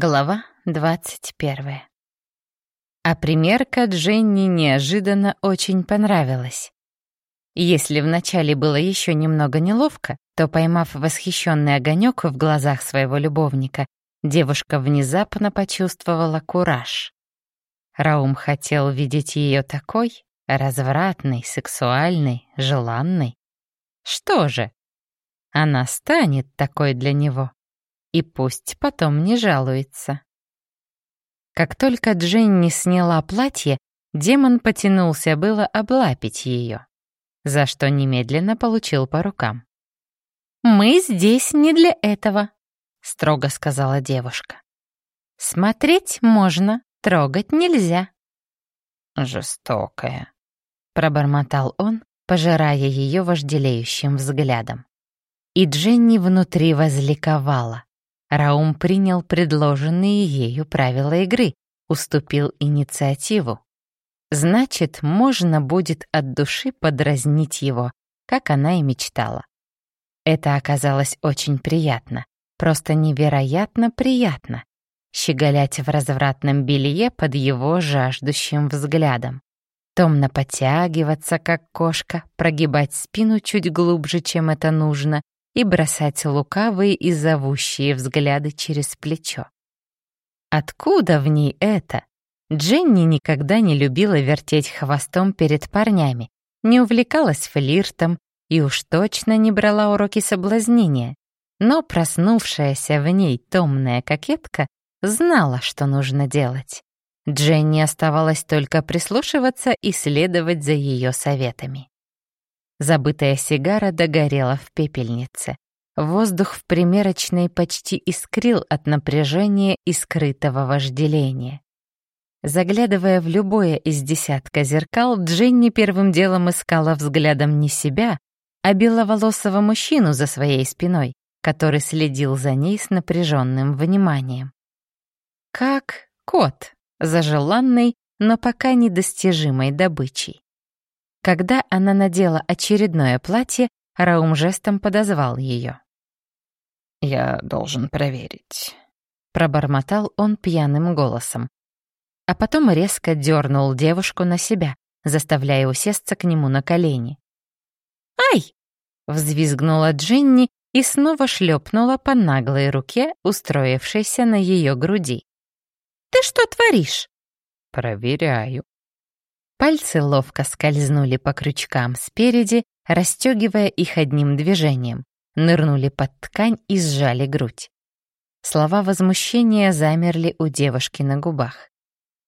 Глава двадцать первая. А примерка Дженни неожиданно очень понравилась. Если вначале было еще немного неловко, то, поймав восхищенный огонек в глазах своего любовника, девушка внезапно почувствовала кураж. Раум хотел видеть ее такой, развратной, сексуальной, желанной. Что же? Она станет такой для него и пусть потом не жалуется. Как только Дженни сняла платье, демон потянулся было облапить ее, за что немедленно получил по рукам. «Мы здесь не для этого», — строго сказала девушка. «Смотреть можно, трогать нельзя». «Жестокая», — пробормотал он, пожирая ее вожделеющим взглядом. И Дженни внутри возликовала. Раум принял предложенные ею правила игры, уступил инициативу. Значит, можно будет от души подразнить его, как она и мечтала. Это оказалось очень приятно, просто невероятно приятно. Щеголять в развратном белье под его жаждущим взглядом. Томно подтягиваться, как кошка, прогибать спину чуть глубже, чем это нужно, и бросать лукавые и зовущие взгляды через плечо. Откуда в ней это? Дженни никогда не любила вертеть хвостом перед парнями, не увлекалась флиртом и уж точно не брала уроки соблазнения. Но проснувшаяся в ней томная кокетка знала, что нужно делать. Дженни оставалось только прислушиваться и следовать за ее советами. Забытая сигара догорела в пепельнице. Воздух в примерочной почти искрил от напряжения и скрытого вожделения. Заглядывая в любое из десятка зеркал, Дженни первым делом искала взглядом не себя, а беловолосого мужчину за своей спиной, который следил за ней с напряженным вниманием. Как кот за желанной, но пока недостижимой добычей. Когда она надела очередное платье, Раум жестом подозвал ее. «Я должен проверить», — пробормотал он пьяным голосом. А потом резко дернул девушку на себя, заставляя усесться к нему на колени. «Ай!» — взвизгнула Дженни и снова шлепнула по наглой руке, устроившейся на ее груди. «Ты что творишь?» «Проверяю», Пальцы ловко скользнули по крючкам спереди, расстегивая их одним движением, нырнули под ткань и сжали грудь. Слова возмущения замерли у девушки на губах.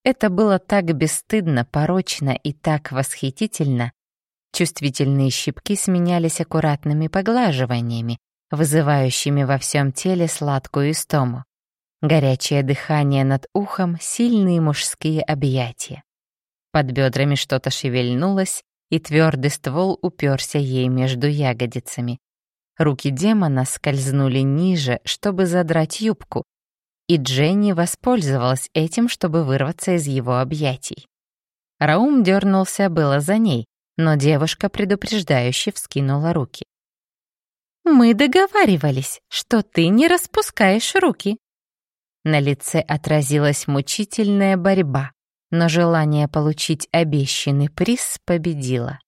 Это было так бесстыдно, порочно и так восхитительно. Чувствительные щипки сменялись аккуратными поглаживаниями, вызывающими во всем теле сладкую истому. Горячее дыхание над ухом, сильные мужские объятия. Под бедрами что-то шевельнулось, и твердый ствол уперся ей между ягодицами. Руки демона скользнули ниже, чтобы задрать юбку, и Дженни воспользовалась этим, чтобы вырваться из его объятий. Раум дернулся было за ней, но девушка предупреждающе вскинула руки. «Мы договаривались, что ты не распускаешь руки». На лице отразилась мучительная борьба но желание получить обещанный приз победило.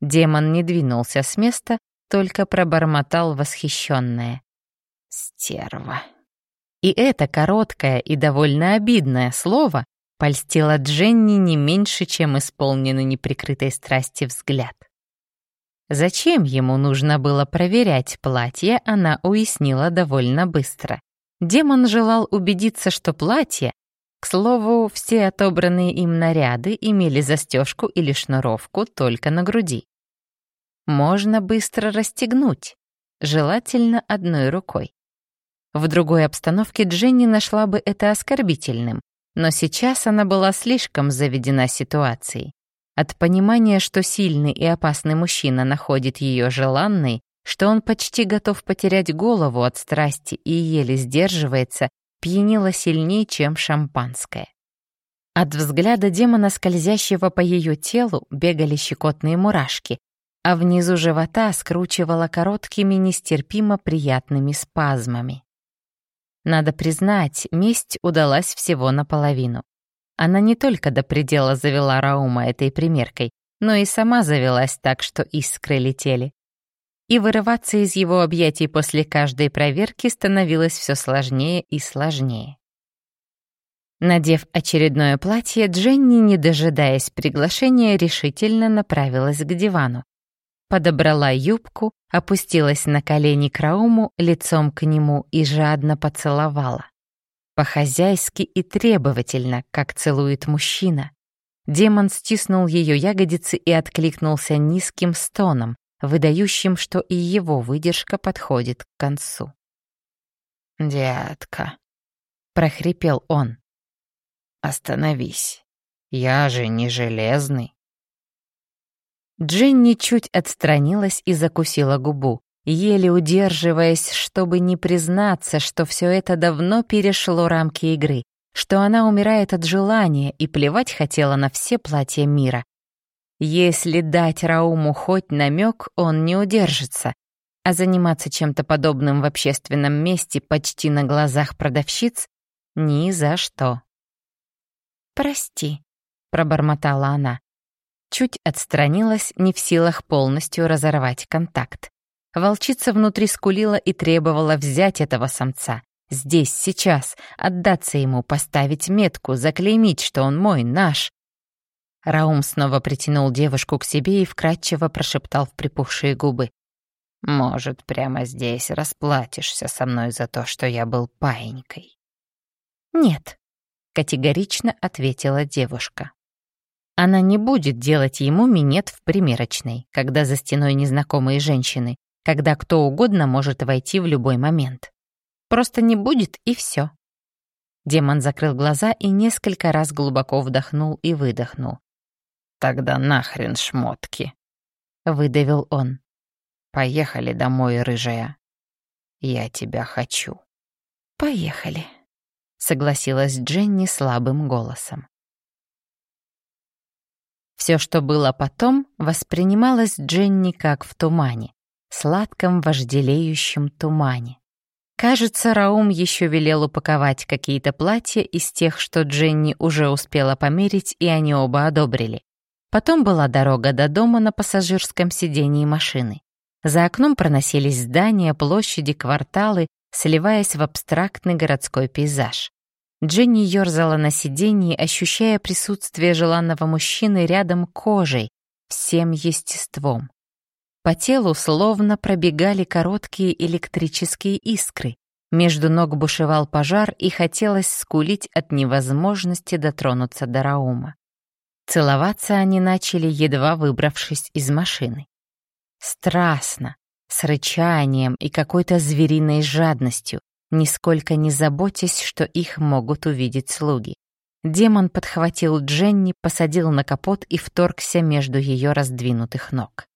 Демон не двинулся с места, только пробормотал восхищенное. «Стерва». И это короткое и довольно обидное слово польстило Дженни не меньше, чем исполненный неприкрытой страсти взгляд. Зачем ему нужно было проверять платье, она уяснила довольно быстро. Демон желал убедиться, что платье к слову, все отобранные им наряды имели застежку или шнуровку только на груди. Можно быстро расстегнуть, желательно одной рукой. В другой обстановке Дженни нашла бы это оскорбительным, но сейчас она была слишком заведена ситуацией. От понимания, что сильный и опасный мужчина находит ее желанной, что он почти готов потерять голову от страсти и еле сдерживается, пьянило сильнее, чем шампанское. От взгляда демона, скользящего по ее телу, бегали щекотные мурашки, а внизу живота скручивало короткими нестерпимо приятными спазмами. Надо признать, месть удалась всего наполовину. Она не только до предела завела Раума этой примеркой, но и сама завелась так, что искры летели. И вырываться из его объятий после каждой проверки становилось все сложнее и сложнее. Надев очередное платье, Дженни, не дожидаясь приглашения, решительно направилась к дивану. Подобрала юбку, опустилась на колени к Рауму, лицом к нему и жадно поцеловала. По-хозяйски и требовательно, как целует мужчина. Демон стиснул ее ягодицы и откликнулся низким стоном, выдающим, что и его выдержка подходит к концу. «Детка», — прохрипел он. Остановись. Я же не железный. Джинни чуть отстранилась и закусила губу, еле удерживаясь, чтобы не признаться, что все это давно перешло рамки игры, что она умирает от желания и плевать хотела на все платья мира. Если дать Рауму хоть намек, он не удержится, а заниматься чем-то подобным в общественном месте почти на глазах продавщиц — ни за что. «Прости», — пробормотала она. Чуть отстранилась, не в силах полностью разорвать контакт. Волчица внутри скулила и требовала взять этого самца. Здесь, сейчас, отдаться ему, поставить метку, заклеймить, что он мой, наш. Раум снова притянул девушку к себе и вкрадчиво прошептал в припухшие губы. «Может, прямо здесь расплатишься со мной за то, что я был паинькой?» «Нет», — категорично ответила девушка. Она не будет делать ему минет в примерочной, когда за стеной незнакомые женщины, когда кто угодно может войти в любой момент. Просто не будет, и все. Демон закрыл глаза и несколько раз глубоко вдохнул и выдохнул. «Тогда нахрен шмотки!» — выдавил он. «Поехали домой, рыжая. Я тебя хочу». «Поехали» согласилась Дженни слабым голосом. Все, что было потом, воспринималось Дженни как в тумане, сладком вожделеющем тумане. Кажется, Раум еще велел упаковать какие-то платья из тех, что Дженни уже успела померить, и они оба одобрили. Потом была дорога до дома на пассажирском сидении машины. За окном проносились здания, площади, кварталы, сливаясь в абстрактный городской пейзаж. Дженни ерзала на сиденье, ощущая присутствие желанного мужчины рядом кожей, всем естеством. По телу словно пробегали короткие электрические искры. Между ног бушевал пожар, и хотелось скулить от невозможности дотронуться до Раума. Целоваться они начали, едва выбравшись из машины. Страстно, с рычанием и какой-то звериной жадностью, нисколько не заботясь, что их могут увидеть слуги. Демон подхватил Дженни, посадил на капот и вторгся между ее раздвинутых ног.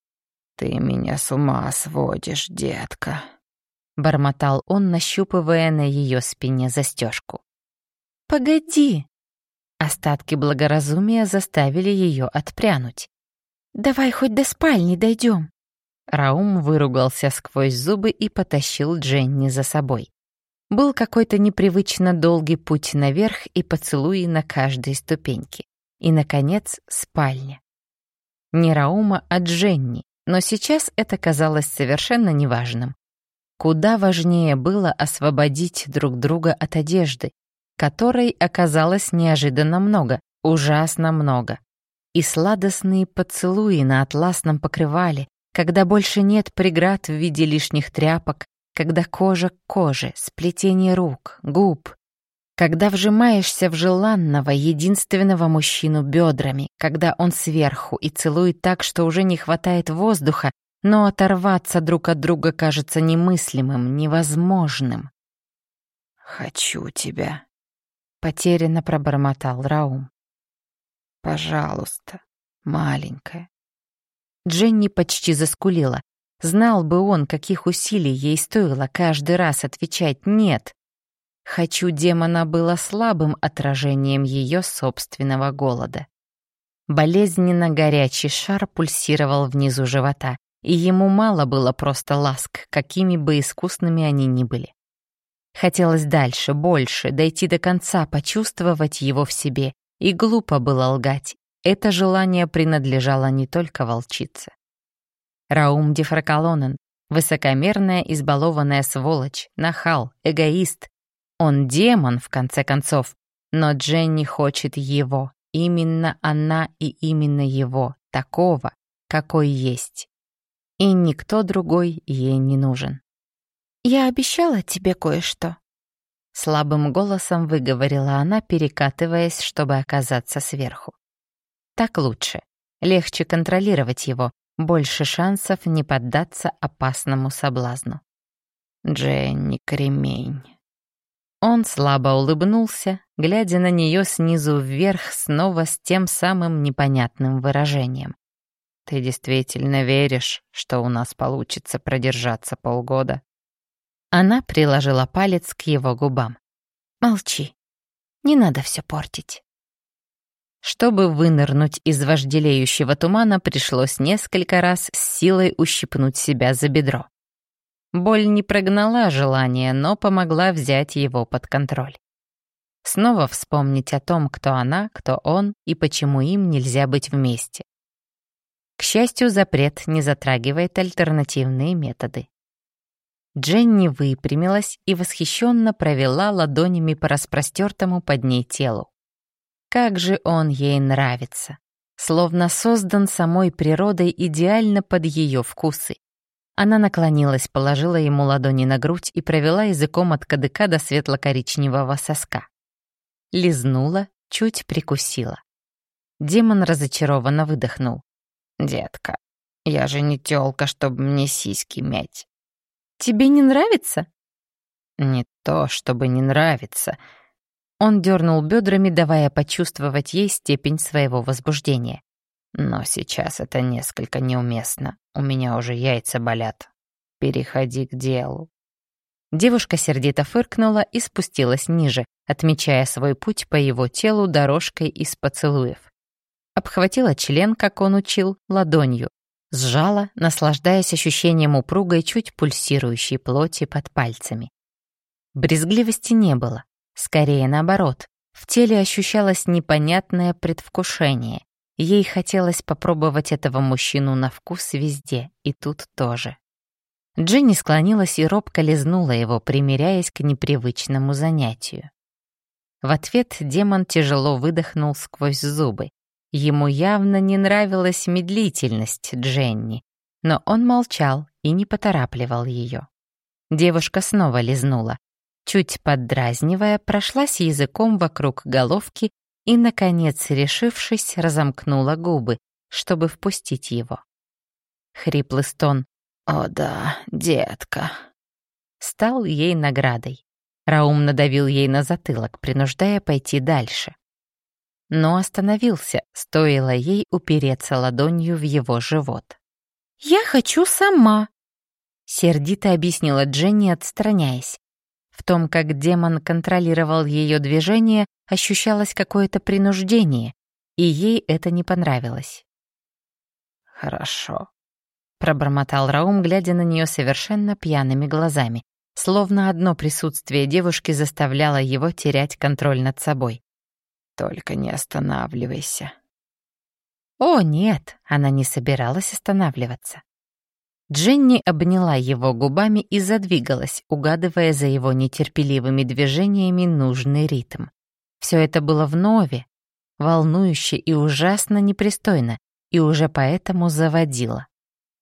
«Ты меня с ума сводишь, детка», — бормотал он, нащупывая на ее спине застежку. «Погоди!» Остатки благоразумия заставили ее отпрянуть. «Давай хоть до спальни дойдем!» Раум выругался сквозь зубы и потащил Дженни за собой. Был какой-то непривычно долгий путь наверх и поцелуи на каждой ступеньке. И, наконец, спальня. Не Раума, а Дженни, но сейчас это казалось совершенно неважным. Куда важнее было освободить друг друга от одежды, которой оказалось неожиданно много, ужасно много. И сладостные поцелуи на атласном покрывале, когда больше нет преград в виде лишних тряпок, когда кожа к коже, сплетение рук, губ, когда вжимаешься в желанного, единственного мужчину бедрами, когда он сверху и целует так, что уже не хватает воздуха, но оторваться друг от друга кажется немыслимым, невозможным. «Хочу тебя», — потерянно пробормотал Раум. «Пожалуйста, маленькая». Дженни почти заскулила. Знал бы он, каких усилий ей стоило каждый раз отвечать «нет». «Хочу» демона было слабым отражением ее собственного голода. Болезненно горячий шар пульсировал внизу живота, и ему мало было просто ласк, какими бы искусными они ни были. Хотелось дальше, больше, дойти до конца, почувствовать его в себе. И глупо было лгать. Это желание принадлежало не только волчице. Раум Дифракалонен, высокомерная, избалованная сволочь, нахал, эгоист. Он демон, в конце концов, но Дженни хочет его, именно она и именно его, такого, какой есть. И никто другой ей не нужен. «Я обещала тебе кое-что», — слабым голосом выговорила она, перекатываясь, чтобы оказаться сверху. «Так лучше. Легче контролировать его, больше шансов не поддаться опасному соблазну». «Дженни Кремень». Он слабо улыбнулся, глядя на нее снизу вверх снова с тем самым непонятным выражением. «Ты действительно веришь, что у нас получится продержаться полгода?» Она приложила палец к его губам. «Молчи. Не надо все портить». Чтобы вынырнуть из вожделеющего тумана, пришлось несколько раз с силой ущипнуть себя за бедро. Боль не прогнала желание, но помогла взять его под контроль. Снова вспомнить о том, кто она, кто он и почему им нельзя быть вместе. К счастью, запрет не затрагивает альтернативные методы. Дженни выпрямилась и восхищенно провела ладонями по распростертому под ней телу. Как же он ей нравится! Словно создан самой природой идеально под ее вкусы. Она наклонилась, положила ему ладони на грудь и провела языком от кадыка до светло-коричневого соска. Лизнула, чуть прикусила. Демон разочарованно выдохнул. «Детка, я же не тёлка, чтобы мне сиськи мять. Тебе не нравится?» «Не то, чтобы не нравится». Он дернул бедрами, давая почувствовать ей степень своего возбуждения. «Но сейчас это несколько неуместно. У меня уже яйца болят. Переходи к делу». Девушка сердито фыркнула и спустилась ниже, отмечая свой путь по его телу дорожкой из поцелуев. Обхватила член, как он учил, ладонью, сжала, наслаждаясь ощущением упругой, чуть пульсирующей плоти под пальцами. Брезгливости не было, скорее наоборот. В теле ощущалось непонятное предвкушение. Ей хотелось попробовать этого мужчину на вкус везде, и тут тоже. Дженни склонилась и робко лизнула его, примиряясь к непривычному занятию. В ответ демон тяжело выдохнул сквозь зубы, Ему явно не нравилась медлительность Дженни, но он молчал и не поторапливал ее. Девушка снова лизнула. Чуть поддразнивая, прошлась языком вокруг головки и, наконец, решившись, разомкнула губы, чтобы впустить его. Хриплый стон «О да, детка!» стал ей наградой. Раум надавил ей на затылок, принуждая пойти дальше но остановился, стоило ей упереться ладонью в его живот. «Я хочу сама», — сердито объяснила Дженни, отстраняясь. В том, как демон контролировал ее движение, ощущалось какое-то принуждение, и ей это не понравилось. «Хорошо», — пробормотал Раум, глядя на нее совершенно пьяными глазами, словно одно присутствие девушки заставляло его терять контроль над собой. Только не останавливайся». О, нет, она не собиралась останавливаться. Дженни обняла его губами и задвигалась, угадывая за его нетерпеливыми движениями нужный ритм. Все это было вновь, волнующе и ужасно непристойно, и уже поэтому заводила.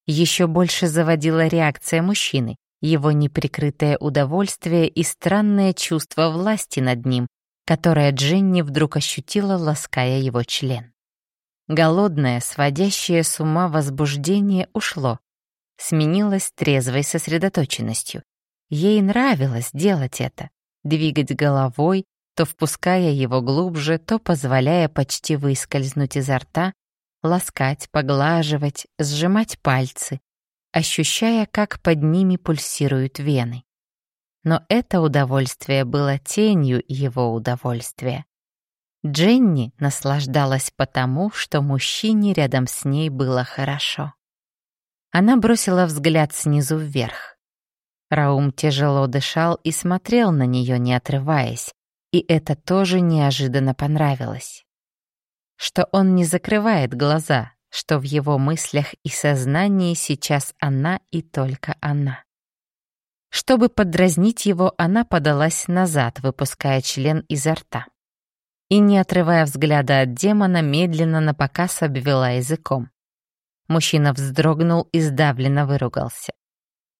Еще больше заводила реакция мужчины, его неприкрытое удовольствие и странное чувство власти над ним, которое Дженни вдруг ощутила, лаская его член. Голодное, сводящее с ума возбуждение ушло, сменилось трезвой сосредоточенностью. Ей нравилось делать это, двигать головой, то впуская его глубже, то позволяя почти выскользнуть изо рта, ласкать, поглаживать, сжимать пальцы, ощущая, как под ними пульсируют вены но это удовольствие было тенью его удовольствия. Дженни наслаждалась потому, что мужчине рядом с ней было хорошо. Она бросила взгляд снизу вверх. Раум тяжело дышал и смотрел на нее, не отрываясь, и это тоже неожиданно понравилось. Что он не закрывает глаза, что в его мыслях и сознании сейчас она и только она. Чтобы подразнить его, она подалась назад, выпуская член изо рта. И, не отрывая взгляда от демона, медленно напоказ обвела языком. Мужчина вздрогнул и сдавленно выругался.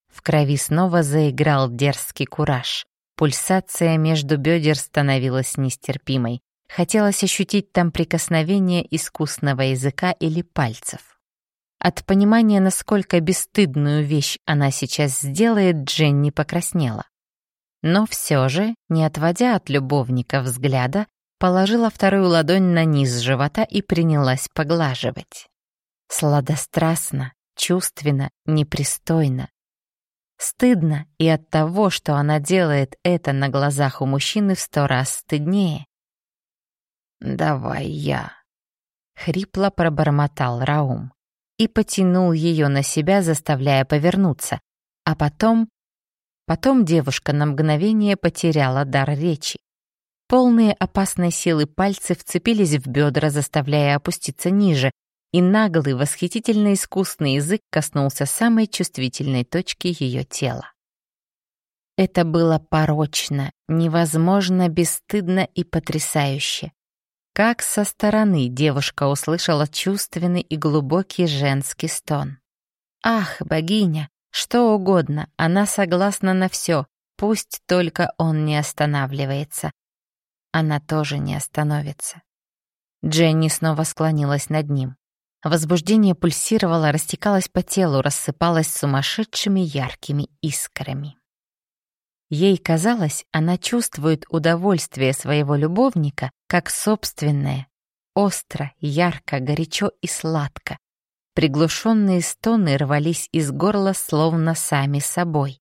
В крови снова заиграл дерзкий кураж. Пульсация между бедер становилась нестерпимой. Хотелось ощутить там прикосновение искусного языка или пальцев. От понимания, насколько бесстыдную вещь она сейчас сделает, Дженни покраснела. Но все же, не отводя от любовника взгляда, положила вторую ладонь на низ живота и принялась поглаживать. Сладострастно, чувственно, непристойно. Стыдно и от того, что она делает это на глазах у мужчины в сто раз стыднее. «Давай я», — хрипло пробормотал Раум и потянул ее на себя, заставляя повернуться. А потом... Потом девушка на мгновение потеряла дар речи. Полные опасной силы пальцы вцепились в бедра, заставляя опуститься ниже, и наглый, восхитительно искусный язык коснулся самой чувствительной точки ее тела. Это было порочно, невозможно, бесстыдно и потрясающе. Как со стороны девушка услышала чувственный и глубокий женский стон. «Ах, богиня, что угодно, она согласна на все, пусть только он не останавливается. Она тоже не остановится». Дженни снова склонилась над ним. Возбуждение пульсировало, растекалось по телу, рассыпалось сумасшедшими яркими искрами. Ей казалось, она чувствует удовольствие своего любовника как собственное, остро, ярко, горячо и сладко. Приглушенные стоны рвались из горла словно сами собой.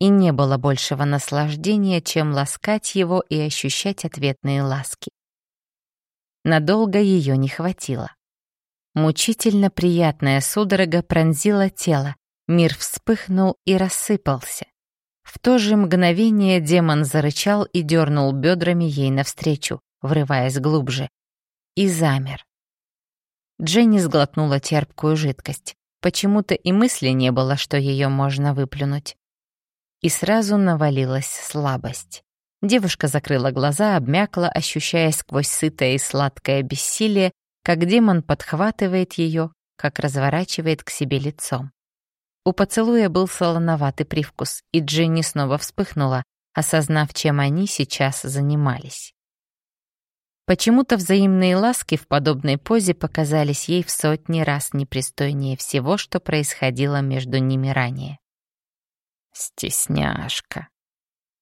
И не было большего наслаждения, чем ласкать его и ощущать ответные ласки. Надолго ее не хватило. Мучительно приятная судорога пронзила тело, мир вспыхнул и рассыпался. В то же мгновение демон зарычал и дернул бедрами ей навстречу, врываясь глубже. И замер. Дженни сглотнула терпкую жидкость. Почему-то и мысли не было, что ее можно выплюнуть. И сразу навалилась слабость. Девушка закрыла глаза, обмякла, ощущая сквозь сытое и сладкое бессилие, как демон подхватывает ее, как разворачивает к себе лицом. У поцелуя был солоноватый привкус, и Дженни снова вспыхнула, осознав, чем они сейчас занимались. Почему-то взаимные ласки в подобной позе показались ей в сотни раз непристойнее всего, что происходило между ними ранее. «Стесняшка!»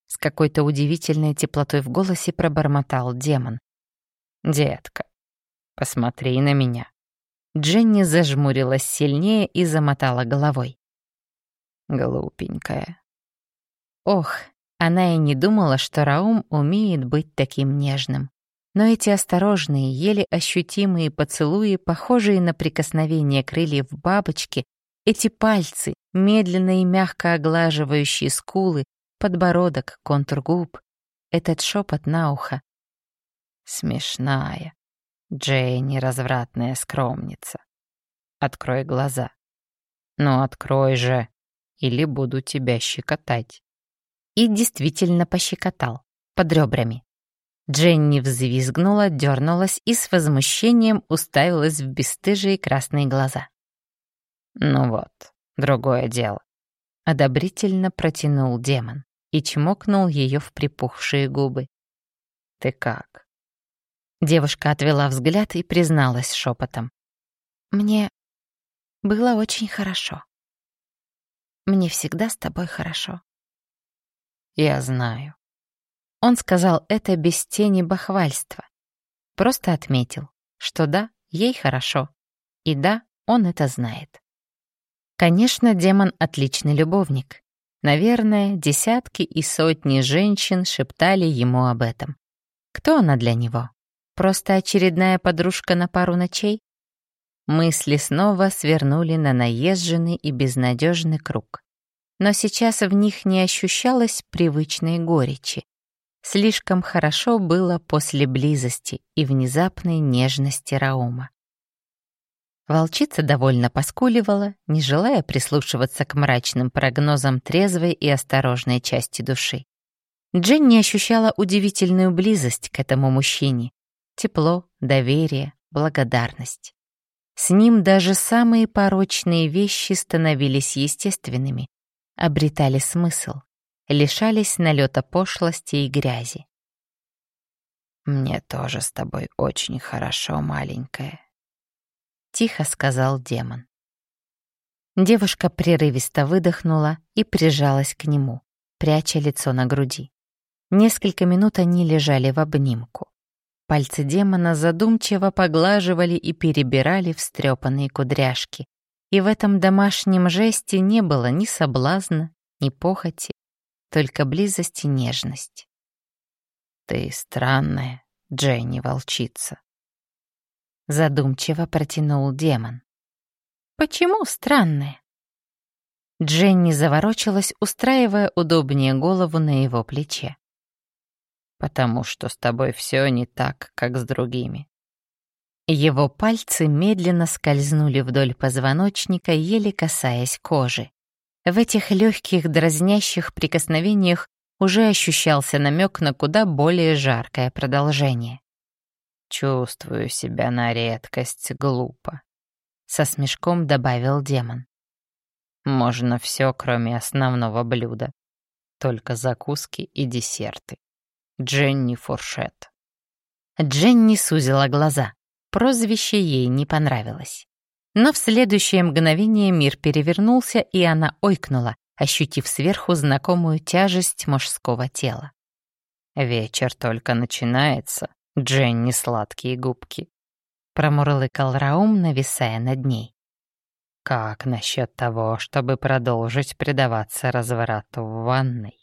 С какой-то удивительной теплотой в голосе пробормотал демон. «Детка, посмотри на меня». Дженни зажмурилась сильнее и замотала головой. Глупенькая. Ох, она и не думала, что Раум умеет быть таким нежным. Но эти осторожные, еле ощутимые поцелуи, похожие на прикосновение крыльев бабочки, эти пальцы, медленно и мягко оглаживающие скулы, подбородок, контур губ, этот шепот на ухо. Смешная. Джейни развратная скромница. Открой глаза. Ну, открой же или буду тебя щекотать». И действительно пощекотал, под ребрами. Дженни взвизгнула, дернулась и с возмущением уставилась в бесстыжие красные глаза. «Ну вот, другое дело», — одобрительно протянул демон и чмокнул ее в припухшие губы. «Ты как?» Девушка отвела взгляд и призналась шепотом. «Мне было очень хорошо». Мне всегда с тобой хорошо». «Я знаю». Он сказал это без тени бахвальства. Просто отметил, что да, ей хорошо. И да, он это знает. Конечно, демон — отличный любовник. Наверное, десятки и сотни женщин шептали ему об этом. Кто она для него? Просто очередная подружка на пару ночей? Мысли снова свернули на наезженный и безнадежный круг. но сейчас в них не ощущалось привычной горечи. Слишком хорошо было после близости и внезапной нежности Раума. Волчица довольно поскуливала, не желая прислушиваться к мрачным прогнозам трезвой и осторожной части души. Дженни ощущала удивительную близость к этому мужчине. Тепло, доверие, благодарность. С ним даже самые порочные вещи становились естественными, обретали смысл, лишались налета пошлости и грязи. «Мне тоже с тобой очень хорошо, маленькая», — тихо сказал демон. Девушка прерывисто выдохнула и прижалась к нему, пряча лицо на груди. Несколько минут они лежали в обнимку. Пальцы демона задумчиво поглаживали и перебирали встрепанные кудряшки. И в этом домашнем жесте не было ни соблазна, ни похоти, только близость и нежность. «Ты странная, Дженни-волчица», — задумчиво протянул демон. «Почему странная?» Дженни заворочилась, устраивая удобнее голову на его плече потому что с тобой все не так, как с другими. Его пальцы медленно скользнули вдоль позвоночника, еле касаясь кожи. В этих легких дразнящих прикосновениях уже ощущался намек на куда более жаркое продолжение. «Чувствую себя на редкость глупо», — со смешком добавил демон. «Можно все, кроме основного блюда, только закуски и десерты». Дженни Форшет. Дженни сузила глаза. Прозвище ей не понравилось. Но в следующее мгновение мир перевернулся, и она ойкнула, ощутив сверху знакомую тяжесть мужского тела. «Вечер только начинается, Дженни сладкие губки», — промурлыкал Раум, нависая над ней. «Как насчет того, чтобы продолжить предаваться разврату в ванной?»